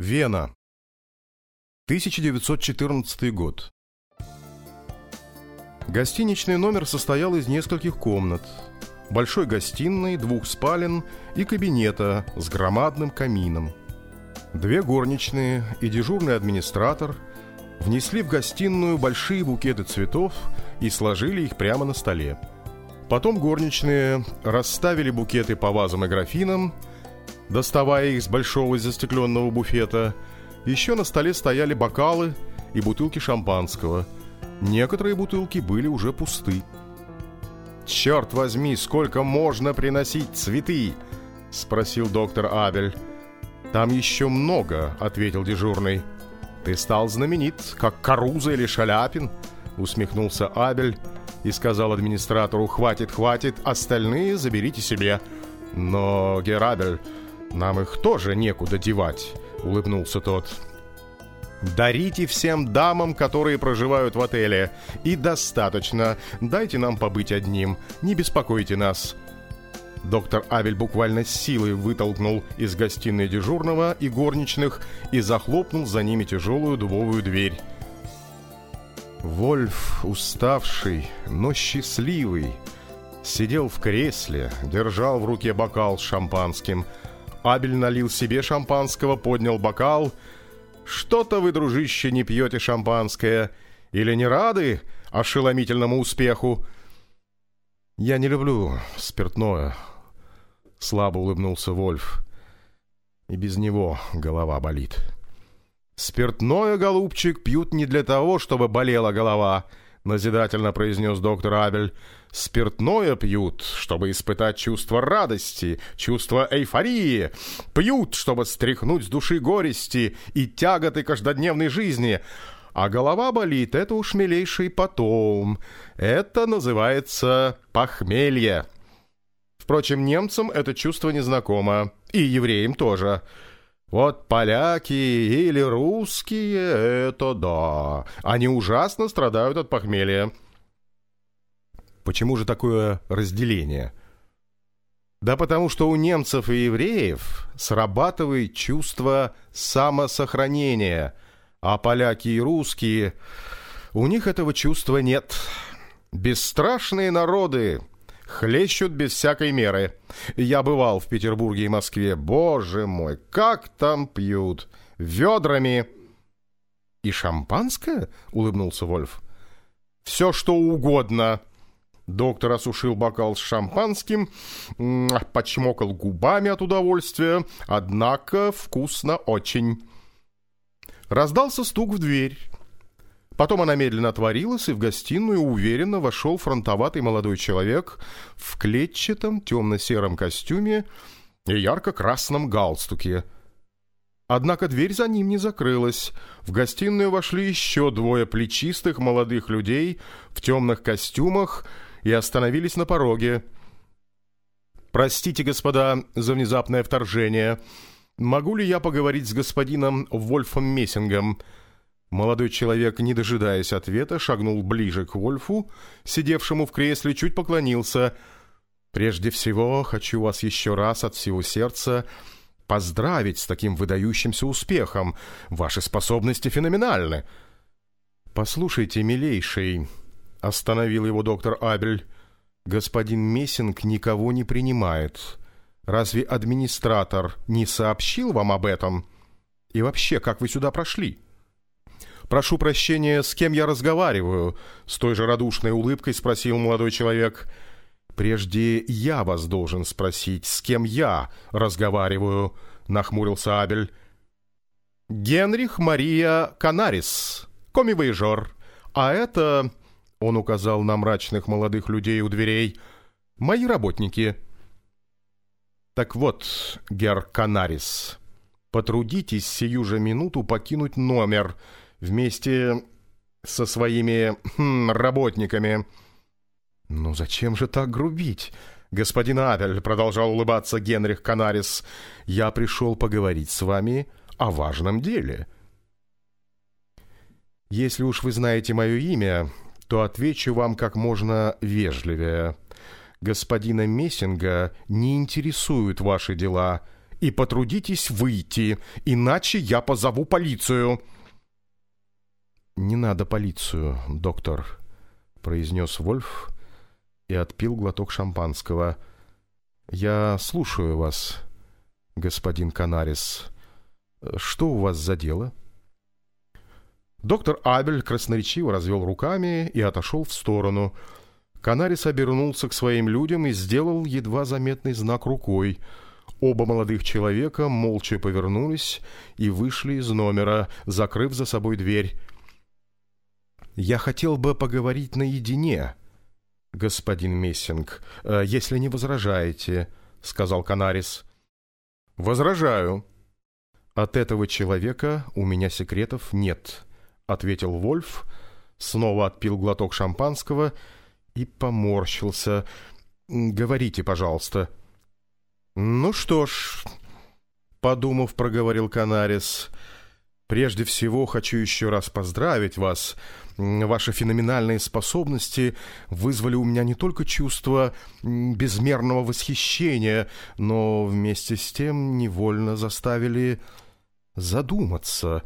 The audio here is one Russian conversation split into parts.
Вена. 1914 год. Гостиничный номер состоял из нескольких комнат. Большой гостиной, двух спален и кабинета с громадным камином. Две горничные и дежурный администратор внесли в гостиную большие букеты цветов и сложили их прямо на столе. Потом горничные расставили букеты по вазам и графинам, доставая их с большого застекленного буфета. Еще на столе стояли бокалы и бутылки шампанского. Некоторые бутылки были уже пусты. «Черт возьми, сколько можно приносить цветы?» — спросил доктор Абель. «Там еще много», — ответил дежурный. «Ты стал знаменит, как Каруза или Шаляпин», — усмехнулся Абель и сказал администратору «Хватит, хватит, остальные заберите себе». «Но, Герабель, нам их тоже некуда девать», — улыбнулся тот. «Дарите всем дамам, которые проживают в отеле. И достаточно. Дайте нам побыть одним. Не беспокойте нас». Доктор Абель буквально с силой вытолкнул из гостиной дежурного и горничных и захлопнул за ними тяжелую дубовую дверь. Вольф, уставший, но счастливый, сидел в кресле, держал в руке бокал с шампанским. Абель налил себе шампанского, поднял бокал. «Что-то вы, дружище, не пьете шампанское. Или не рады ошеломительному успеху?» «Я не люблю спиртное», — слабо улыбнулся Вольф. «И без него голова болит». «Спиртное, голубчик, пьют не для того, чтобы болела голова», — назидательно произнес доктор Абель. «Спиртное пьют, чтобы испытать чувство радости, чувство эйфории. Пьют, чтобы стряхнуть с души горести и тяготы каждодневной жизни. А голова болит — это уж милейший потом. Это называется похмелье. Впрочем, немцам это чувство незнакомо. И евреям тоже». Вот поляки или русские, это да. Они ужасно страдают от похмелья. Почему же такое разделение? Да потому что у немцев и евреев срабатывает чувство самосохранения, а поляки и русские, у них этого чувства нет. Бесстрашные народы, хлещут без всякой меры. Я бывал в Петербурге и Москве. Боже мой, как там пьют! Ведрами!» «И шампанское?» — улыбнулся Вольф. «Все, что угодно!» Доктор осушил бокал с шампанским, почмокал губами от удовольствия, однако вкусно очень. Раздался стук в дверь. Потом она медленно отворилась, и в гостиную уверенно вошел фронтоватый молодой человек в клетчатом темно-сером костюме и ярко-красном галстуке. Однако дверь за ним не закрылась. В гостиную вошли еще двое плечистых молодых людей в темных костюмах и остановились на пороге. «Простите, господа, за внезапное вторжение. Могу ли я поговорить с господином Вольфом Мессингом?» Молодой человек, не дожидаясь ответа, шагнул ближе к Вольфу, сидевшему в кресле, чуть поклонился. «Прежде всего, хочу вас еще раз от всего сердца поздравить с таким выдающимся успехом. Ваши способности феноменальны». «Послушайте, милейший», — остановил его доктор Абель, — «господин Мессинг никого не принимает. Разве администратор не сообщил вам об этом? И вообще, как вы сюда прошли?» «Прошу прощения, с кем я разговариваю?» С той же радушной улыбкой спросил молодой человек. «Прежде я вас должен спросить, с кем я разговариваю?» Нахмурился Абель. «Генрих Мария Канарис, комивояжер. А это...» Он указал на мрачных молодых людей у дверей. «Мои работники». «Так вот, гер Канарис, потрудитесь сию же минуту покинуть номер», вместе со своими хм, работниками. «Ну зачем же так грубить?» «Господин Абель», — продолжал улыбаться Генрих Канарис, — «я пришел поговорить с вами о важном деле». «Если уж вы знаете мое имя, то отвечу вам как можно вежливее. Господина Мессинга не интересуют ваши дела, и потрудитесь выйти, иначе я позову полицию». «Не надо полицию, доктор», — произнес Вольф и отпил глоток шампанского. «Я слушаю вас, господин Канарис. Что у вас за дело?» Доктор Абель красноречиво развел руками и отошел в сторону. Канарис обернулся к своим людям и сделал едва заметный знак рукой. Оба молодых человека молча повернулись и вышли из номера, закрыв за собой дверь. «Я хотел бы поговорить наедине, господин Мессинг, э, если не возражаете», — сказал Канарис. «Возражаю». «От этого человека у меня секретов нет», — ответил Вольф, снова отпил глоток шампанского и поморщился. «Говорите, пожалуйста». «Ну что ж», — подумав, проговорил Канарис, — «прежде всего хочу еще раз поздравить вас. Ваши феноменальные способности вызвали у меня не только чувство безмерного восхищения, но вместе с тем невольно заставили задуматься».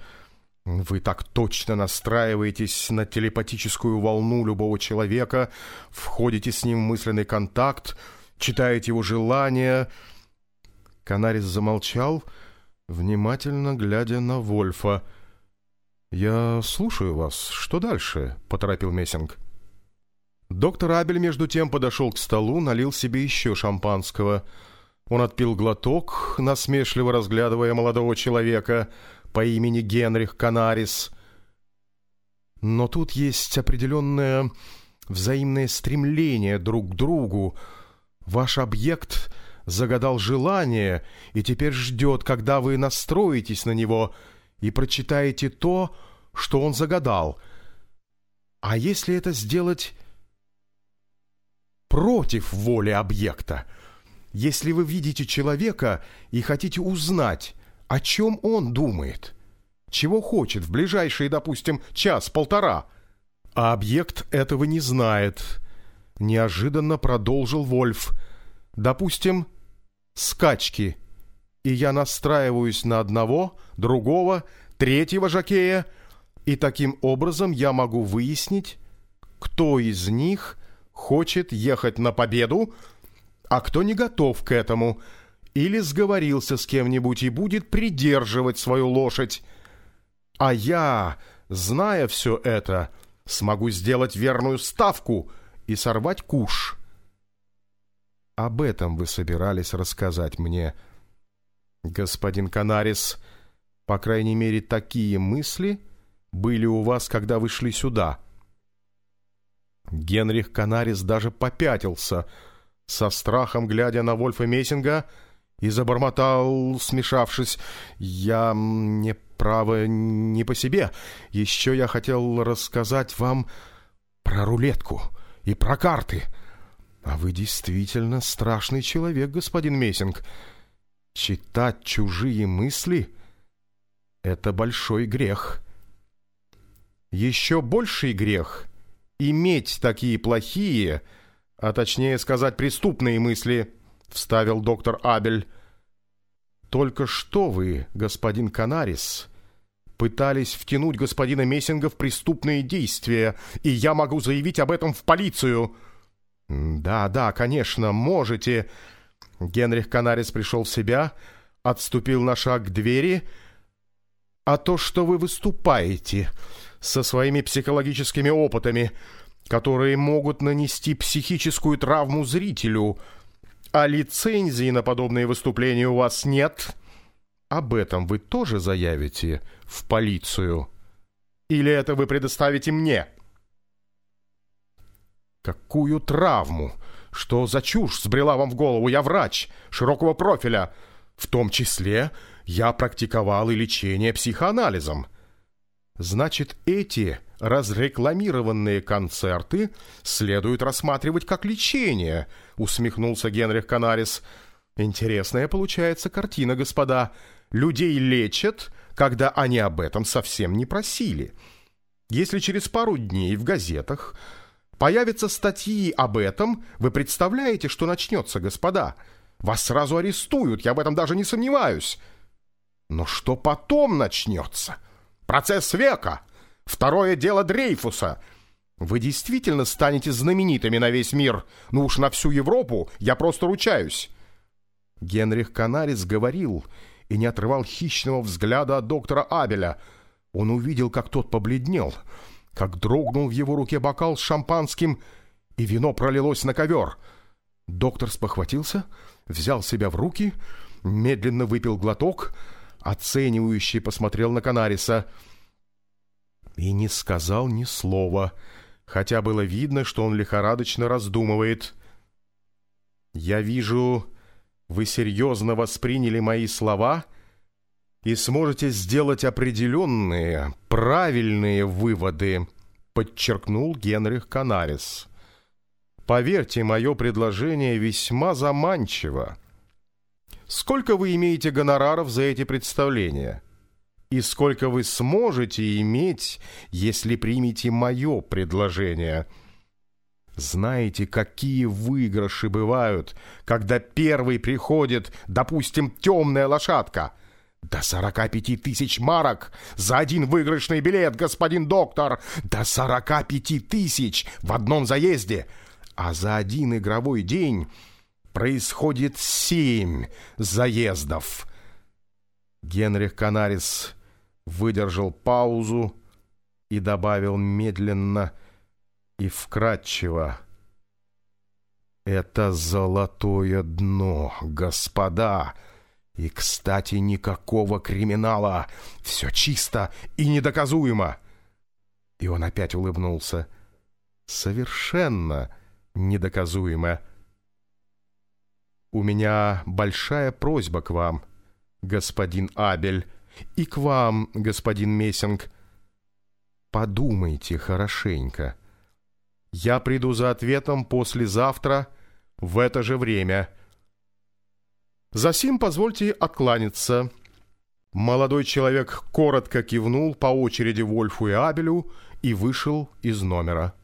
Вы так точно настраиваетесь на телепатическую волну любого человека, входите с ним в мысленный контакт, читаете его желания, Канарис замолчал, внимательно глядя на Вольфа. «Я слушаю вас. Что дальше?» — поторопил Мессинг. Доктор Абель между тем подошел к столу, налил себе еще шампанского. Он отпил глоток, насмешливо разглядывая молодого человека по имени Генрих Канарис. Но тут есть определенное взаимное стремление друг к другу. Ваш объект загадал желание и теперь ждет, когда вы настроитесь на него и прочитаете то, что он загадал. А если это сделать против воли объекта? Если вы видите человека и хотите узнать, о чем он думает, чего хочет в ближайшие, допустим, час-полтора, а объект этого не знает, неожиданно продолжил Вольф. Допустим, скачки, и я настраиваюсь на одного, другого, третьего жокея, и таким образом я могу выяснить, кто из них хочет ехать на победу, а кто не готов к этому, или сговорился с кем-нибудь и будет придерживать свою лошадь. А я, зная все это, смогу сделать верную ставку и сорвать куш». Об этом вы собирались рассказать мне, господин Канарис. По крайней мере, такие мысли были у вас, когда вы шли сюда. Генрих Канарис даже попятился, со страхом глядя на Вольфа Мессинга, и забормотал, смешавшись, «Я не право не по себе. Еще я хотел рассказать вам про рулетку и про карты». «А вы действительно страшный человек, господин Мессинг. Читать чужие мысли — это большой грех». «Еще больший грех — иметь такие плохие, а точнее сказать, преступные мысли», — вставил доктор Абель. «Только что вы, господин Канарис...» пытались втянуть господина Мессинга в преступные действия, и я могу заявить об этом в полицию. «Да, да, конечно, можете». Генрих Канарис пришел в себя, отступил на шаг к двери. «А то, что вы выступаете со своими психологическими опытами, которые могут нанести психическую травму зрителю, а лицензии на подобные выступления у вас нет, об этом вы тоже заявите в полицию? Или это вы предоставите мне?» Какую травму? Что за чушь сбрела вам в голову? Я врач широкого профиля. В том числе я практиковал и лечение психоанализом. Значит, эти разрекламированные концерты следует рассматривать как лечение, усмехнулся Генрих Канарис. Интересная получается картина, господа. Людей лечат, когда они об этом совсем не просили. Если через пару дней в газетах Появятся статьи об этом. Вы представляете, что начнется, господа? Вас сразу арестуют, я в этом даже не сомневаюсь. Но что потом начнется? Процесс века. Второе дело Дрейфуса. Вы действительно станете знаменитыми на весь мир. Ну уж на всю Европу я просто ручаюсь. Генрих Канарис говорил и не отрывал хищного взгляда от доктора Абеля. Он увидел, как тот побледнел, как дрогнул в его руке бокал с шампанским, и вино пролилось на ковер. Доктор спохватился, взял себя в руки, медленно выпил глоток, оценивающий посмотрел на Канариса и не сказал ни слова, хотя было видно, что он лихорадочно раздумывает. «Я вижу, вы серьезно восприняли мои слова и сможете сделать определенные, правильные выводы», подчеркнул Генрих Канарис. «Поверьте, мое предложение весьма заманчиво. Сколько вы имеете гонораров за эти представления?» и сколько вы сможете иметь, если примете мое предложение. Знаете, какие выигрыши бывают, когда первый приходит, допустим, темная лошадка? До сорока пяти тысяч марок за один выигрышный билет, господин доктор! До сорока пяти тысяч в одном заезде! А за один игровой день происходит семь заездов. Генрих Канарис выдержал паузу и добавил медленно и вкратчиво. «Это золотое дно, господа!» И, кстати, никакого криминала. Все чисто и недоказуемо. И он опять улыбнулся. Совершенно недоказуемо. У меня большая просьба к вам, господин Абель, и к вам, господин Мессинг. Подумайте хорошенько. Я приду за ответом послезавтра в это же время. Засим позвольте откланяться. Молодой человек коротко кивнул по очереди Вольфу и Абелю и вышел из номера.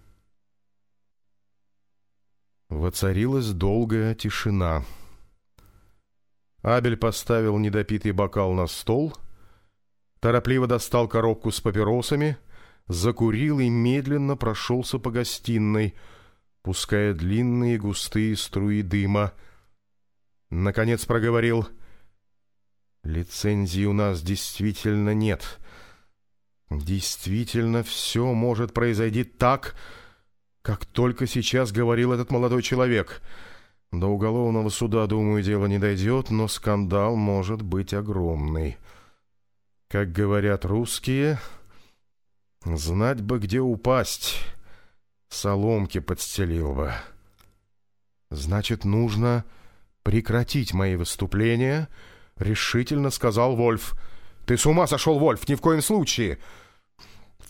Воцарилась долгая тишина. Абель поставил недопитый бокал на стол — торопливо достал коробку с папиросами, закурил и медленно прошелся по гостиной, пуская длинные густые струи дыма. Наконец проговорил «Лицензии у нас действительно нет. Действительно, все может произойти так, как только сейчас говорил этот молодой человек». До уголовного суда, думаю, дело не дойдет, но скандал может быть огромный. Как говорят русские, знать бы, где упасть, соломки подстелил бы. Значит, нужно прекратить мои выступления, решительно сказал Вольф. Ты с ума сошел, Вольф, ни в коем случае.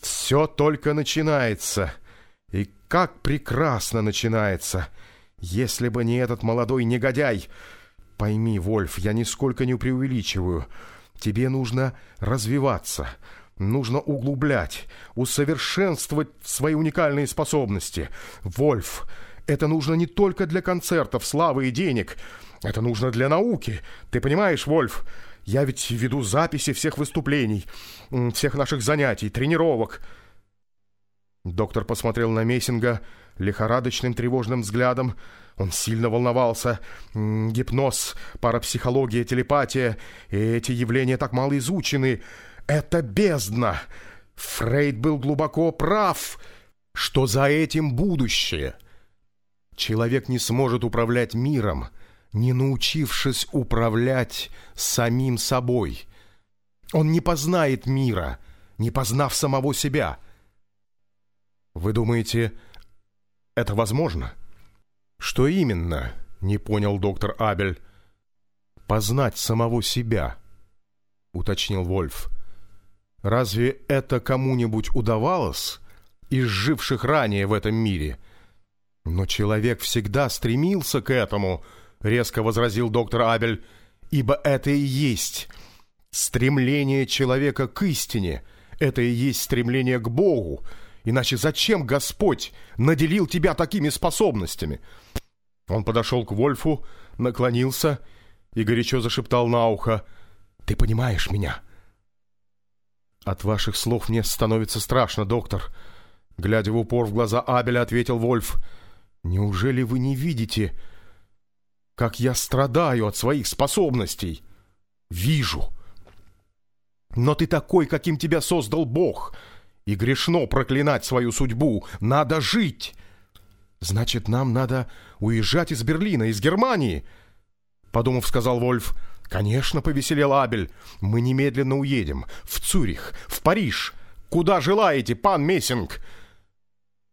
Все только начинается. И как прекрасно начинается. Если бы не этот молодой негодяй. Пойми, Вольф, я нисколько не преувеличиваю. Тебе нужно развиваться, нужно углублять, усовершенствовать свои уникальные способности. Вольф, это нужно не только для концертов, славы и денег. Это нужно для науки. Ты понимаешь, Вольф? Я ведь веду записи всех выступлений, всех наших занятий, тренировок. Доктор посмотрел на Мессинга лихорадочным тревожным взглядом. Он сильно волновался. Гипноз, парапсихология, телепатия. И эти явления так мало изучены. Это бездна. Фрейд был глубоко прав, что за этим будущее. Человек не сможет управлять миром, не научившись управлять самим собой. Он не познает мира, не познав самого себя. Вы думаете, это возможно? Что именно? Не понял доктор Абель. Познать самого себя, уточнил Вольф. Разве это кому-нибудь удавалось из живших ранее в этом мире? Но человек всегда стремился к этому, резко возразил доктор Абель, ибо это и есть стремление человека к истине, это и есть стремление к Богу, Иначе зачем Господь наделил тебя такими способностями? Он подошел к Вольфу, наклонился и горячо зашептал на ухо. «Ты понимаешь меня?» «От ваших слов мне становится страшно, доктор», — глядя в упор в глаза Абеля, ответил Вольф. «Неужели вы не видите, как я страдаю от своих способностей?» «Вижу. Но ты такой, каким тебя создал Бог, и грешно проклинать свою судьбу. Надо жить!» «Значит, нам надо уезжать из Берлина, из Германии?» Подумав, сказал Вольф. «Конечно», — повеселел Абель. «Мы немедленно уедем. В Цюрих, в Париж. Куда желаете, пан Мессинг?»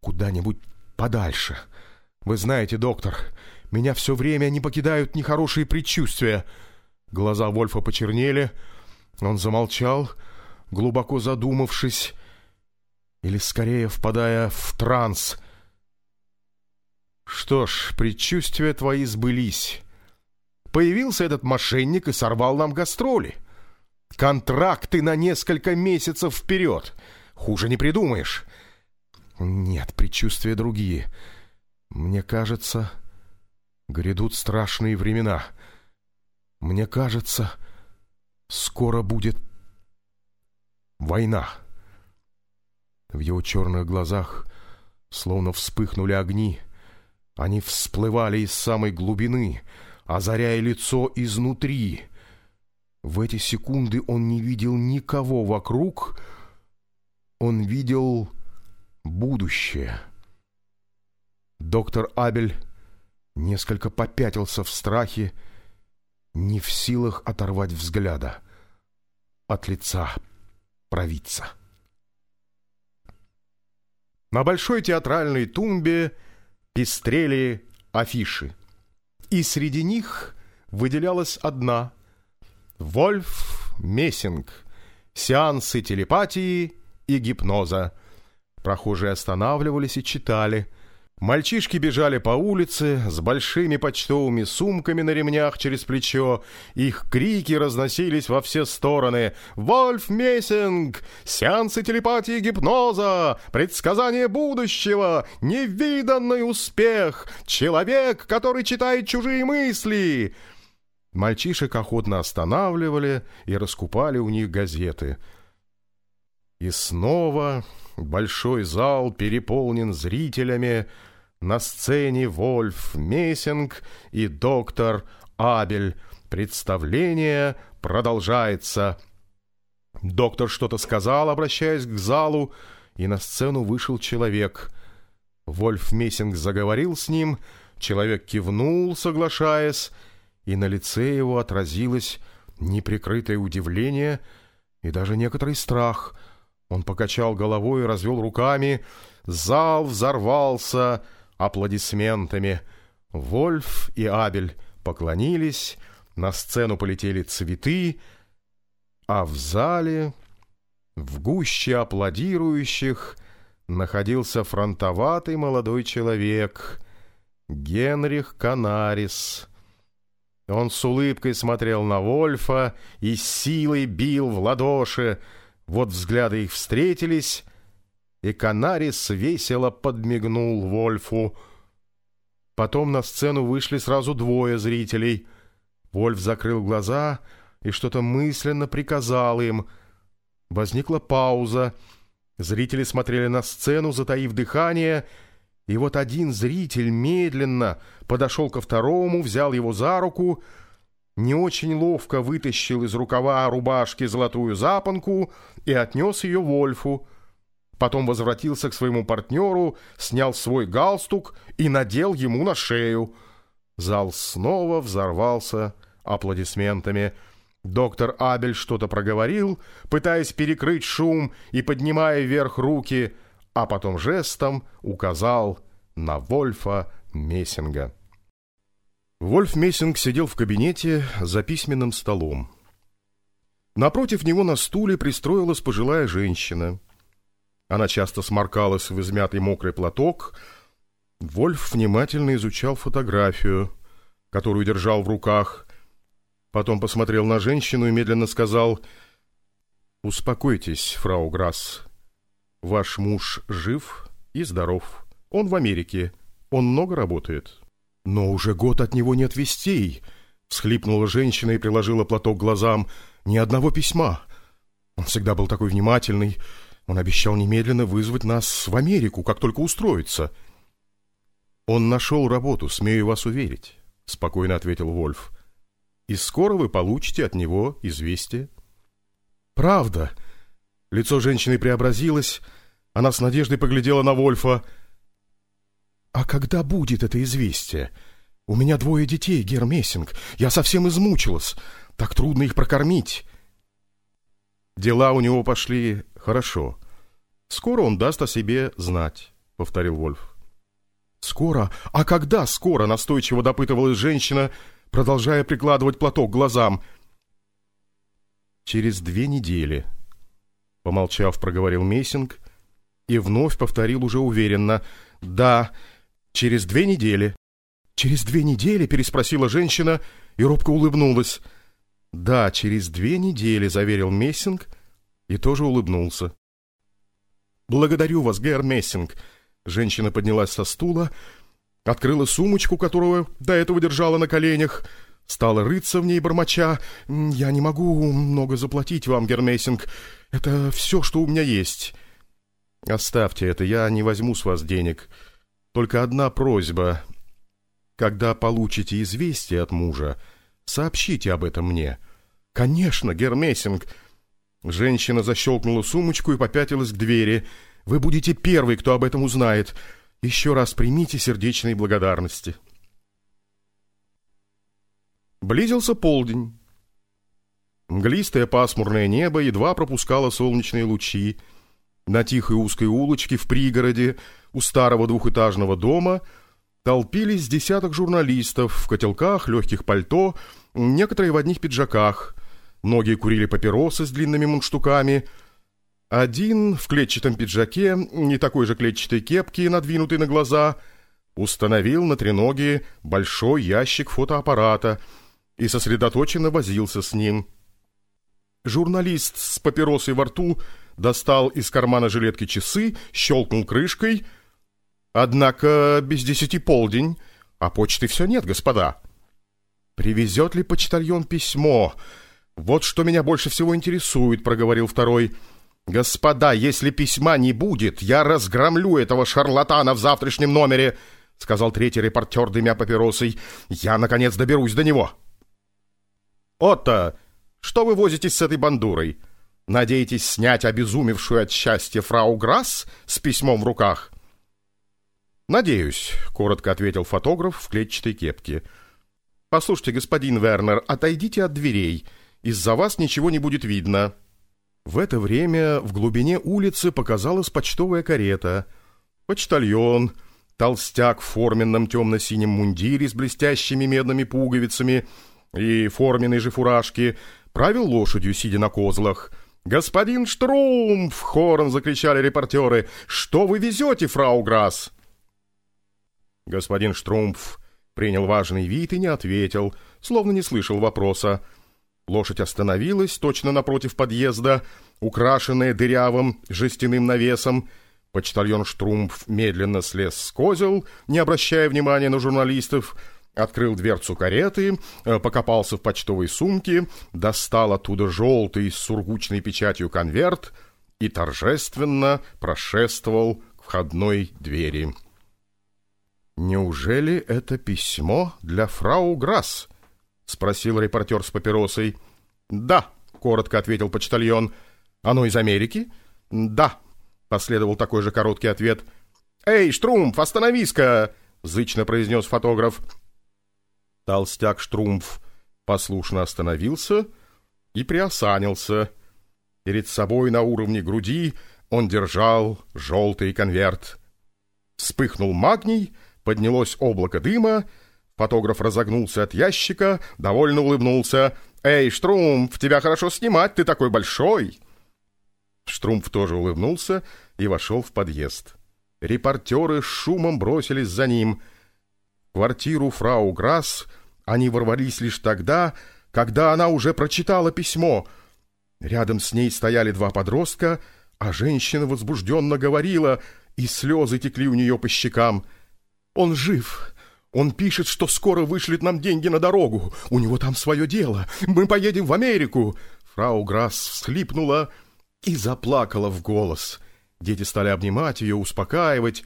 «Куда-нибудь подальше. Вы знаете, доктор, меня все время не покидают нехорошие предчувствия». Глаза Вольфа почернели. Он замолчал, глубоко задумавшись, или скорее впадая в транс — что ж, предчувствия твои сбылись. Появился этот мошенник и сорвал нам гастроли. Контракты на несколько месяцев вперед. Хуже не придумаешь. Нет, предчувствия другие. Мне кажется, грядут страшные времена. Мне кажется, скоро будет война. В его черных глазах словно вспыхнули огни — они всплывали из самой глубины, озаряя лицо изнутри. В эти секунды он не видел никого вокруг, он видел будущее. Доктор Абель несколько попятился в страхе, не в силах оторвать взгляда от лица провидца. На большой театральной тумбе пестрели афиши. И среди них выделялась одна — Вольф Мессинг, сеансы телепатии и гипноза. Прохожие останавливались и читали — Мальчишки бежали по улице с большими почтовыми сумками на ремнях через плечо. Их крики разносились во все стороны. «Вольф Мессинг! Сеансы телепатии гипноза! Предсказание будущего! Невиданный успех! Человек, который читает чужие мысли!» Мальчишек охотно останавливали и раскупали у них газеты. И снова большой зал переполнен зрителями, на сцене Вольф Мессинг и доктор Абель. Представление продолжается. Доктор что-то сказал, обращаясь к залу, и на сцену вышел человек. Вольф Мессинг заговорил с ним, человек кивнул, соглашаясь, и на лице его отразилось неприкрытое удивление и даже некоторый страх. Он покачал головой и развел руками. Зал взорвался — аплодисментами. Вольф и Абель поклонились, на сцену полетели цветы, а в зале, в гуще аплодирующих, находился фронтоватый молодой человек Генрих Канарис. Он с улыбкой смотрел на Вольфа и силой бил в ладоши. Вот взгляды их встретились — и Канарис весело подмигнул Вольфу. Потом на сцену вышли сразу двое зрителей. Вольф закрыл глаза и что-то мысленно приказал им. Возникла пауза. Зрители смотрели на сцену, затаив дыхание, и вот один зритель медленно подошел ко второму, взял его за руку, не очень ловко вытащил из рукава рубашки золотую запонку и отнес ее Вольфу. Потом возвратился к своему партнеру, снял свой галстук и надел ему на шею. Зал снова взорвался аплодисментами. Доктор Абель что-то проговорил, пытаясь перекрыть шум и поднимая вверх руки, а потом жестом указал на Вольфа Мессинга. Вольф Мессинг сидел в кабинете за письменным столом. Напротив него на стуле пристроилась пожилая женщина — она часто сморкалась в измятый мокрый платок. Вольф внимательно изучал фотографию, которую держал в руках. Потом посмотрел на женщину и медленно сказал «Успокойтесь, фрау Грасс. Ваш муж жив и здоров. Он в Америке. Он много работает». «Но уже год от него нет вестей», — всхлипнула женщина и приложила платок к глазам. «Ни одного письма. Он всегда был такой внимательный. Он обещал немедленно вызвать нас в Америку, как только устроится». «Он нашел работу, смею вас уверить», — спокойно ответил Вольф. «И скоро вы получите от него известие». «Правда?» Лицо женщины преобразилось. Она с надеждой поглядела на Вольфа. «А когда будет это известие? У меня двое детей, Гермессинг. Я совсем измучилась. Так трудно их прокормить». Дела у него пошли хорошо. Скоро он даст о себе знать, — повторил Вольф. «Скоро? А когда скоро?» — настойчиво допытывалась женщина, продолжая прикладывать платок к глазам. «Через две недели», — помолчав, проговорил Мессинг и вновь повторил уже уверенно. «Да, через две недели». «Через две недели?» — переспросила женщина и робко улыбнулась. «Да, через две недели», — заверил Мессинг и тоже улыбнулся. «Благодарю вас, герр Мессинг», Женщина поднялась со стула, открыла сумочку, которую до этого держала на коленях, стала рыться в ней, бормоча. «Я не могу много заплатить вам, герр Мессинг. Это все, что у меня есть». «Оставьте это, я не возьму с вас денег. Только одна просьба. Когда получите известие от мужа, сообщите об этом мне». «Конечно, герр Мессинг». Женщина защелкнула сумочку и попятилась к двери – вы будете первый, кто об этом узнает. Еще раз примите сердечные благодарности. Близился полдень. Мглистое пасмурное небо едва пропускало солнечные лучи. На тихой узкой улочке в пригороде у старого двухэтажного дома толпились десяток журналистов в котелках, легких пальто, некоторые в одних пиджаках. Многие курили папиросы с длинными мундштуками – один в клетчатом пиджаке, не такой же клетчатой кепке, надвинутой на глаза, установил на треноге большой ящик фотоаппарата и сосредоточенно возился с ним. Журналист с папиросой во рту достал из кармана жилетки часы, щелкнул крышкой. Однако без десяти полдень, а почты все нет, господа. «Привезет ли почтальон письмо? Вот что меня больше всего интересует», — проговорил второй — «Господа, если письма не будет, я разгромлю этого шарлатана в завтрашнем номере», — сказал третий репортер, дымя папиросой. «Я, наконец, доберусь до него». «Отто, что вы возитесь с этой бандурой? Надеетесь снять обезумевшую от счастья фрау Грасс с письмом в руках?» «Надеюсь», — коротко ответил фотограф в клетчатой кепке. «Послушайте, господин Вернер, отойдите от дверей. Из-за вас ничего не будет видно». В это время в глубине улицы показалась почтовая карета. Почтальон, толстяк в форменном темно-синем мундире с блестящими медными пуговицами и форменной же фуражки, правил лошадью, сидя на козлах. «Господин Штрумф!» — хором закричали репортеры. «Что вы везете, фрау Грасс?» Господин Штрумф принял важный вид и не ответил, словно не слышал вопроса. Лошадь остановилась точно напротив подъезда, украшенная дырявым жестяным навесом. Почтальон Штрумф медленно слез с козел, не обращая внимания на журналистов, открыл дверцу кареты, э, покопался в почтовой сумке, достал оттуда желтый с сургучной печатью конверт и торжественно прошествовал к входной двери. «Неужели это письмо для фрау Грасс?» — спросил репортер с папиросой. «Да», — коротко ответил почтальон. «Оно из Америки?» «Да», — последовал такой же короткий ответ. «Эй, Штрумф, остановись-ка!» — зычно произнес фотограф. Толстяк Штрумф послушно остановился и приосанился. Перед собой на уровне груди он держал желтый конверт. Вспыхнул магний, поднялось облако дыма, Фотограф разогнулся от ящика, довольно улыбнулся. «Эй, Штрумф, тебя хорошо снимать, ты такой большой!» Штрумф тоже улыбнулся и вошел в подъезд. Репортеры шумом бросились за ним. В квартиру фрау Грасс они ворвались лишь тогда, когда она уже прочитала письмо. Рядом с ней стояли два подростка, а женщина возбужденно говорила, и слезы текли у нее по щекам. «Он жив! Он пишет, что скоро вышлет нам деньги на дорогу. У него там свое дело. Мы поедем в Америку. Фрау Грасс всхлипнула и заплакала в голос. Дети стали обнимать ее, успокаивать.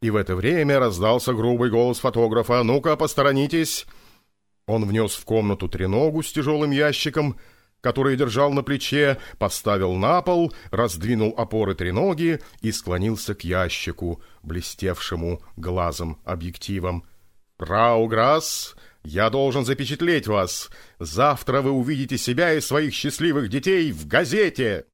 И в это время раздался грубый голос фотографа. «Ну-ка, посторонитесь!» Он внес в комнату треногу с тяжелым ящиком, который держал на плече, поставил на пол, раздвинул опоры треноги и склонился к ящику, блестевшему глазом объективом. «Рауграсс, я должен запечатлеть вас. Завтра вы увидите себя и своих счастливых детей в газете!»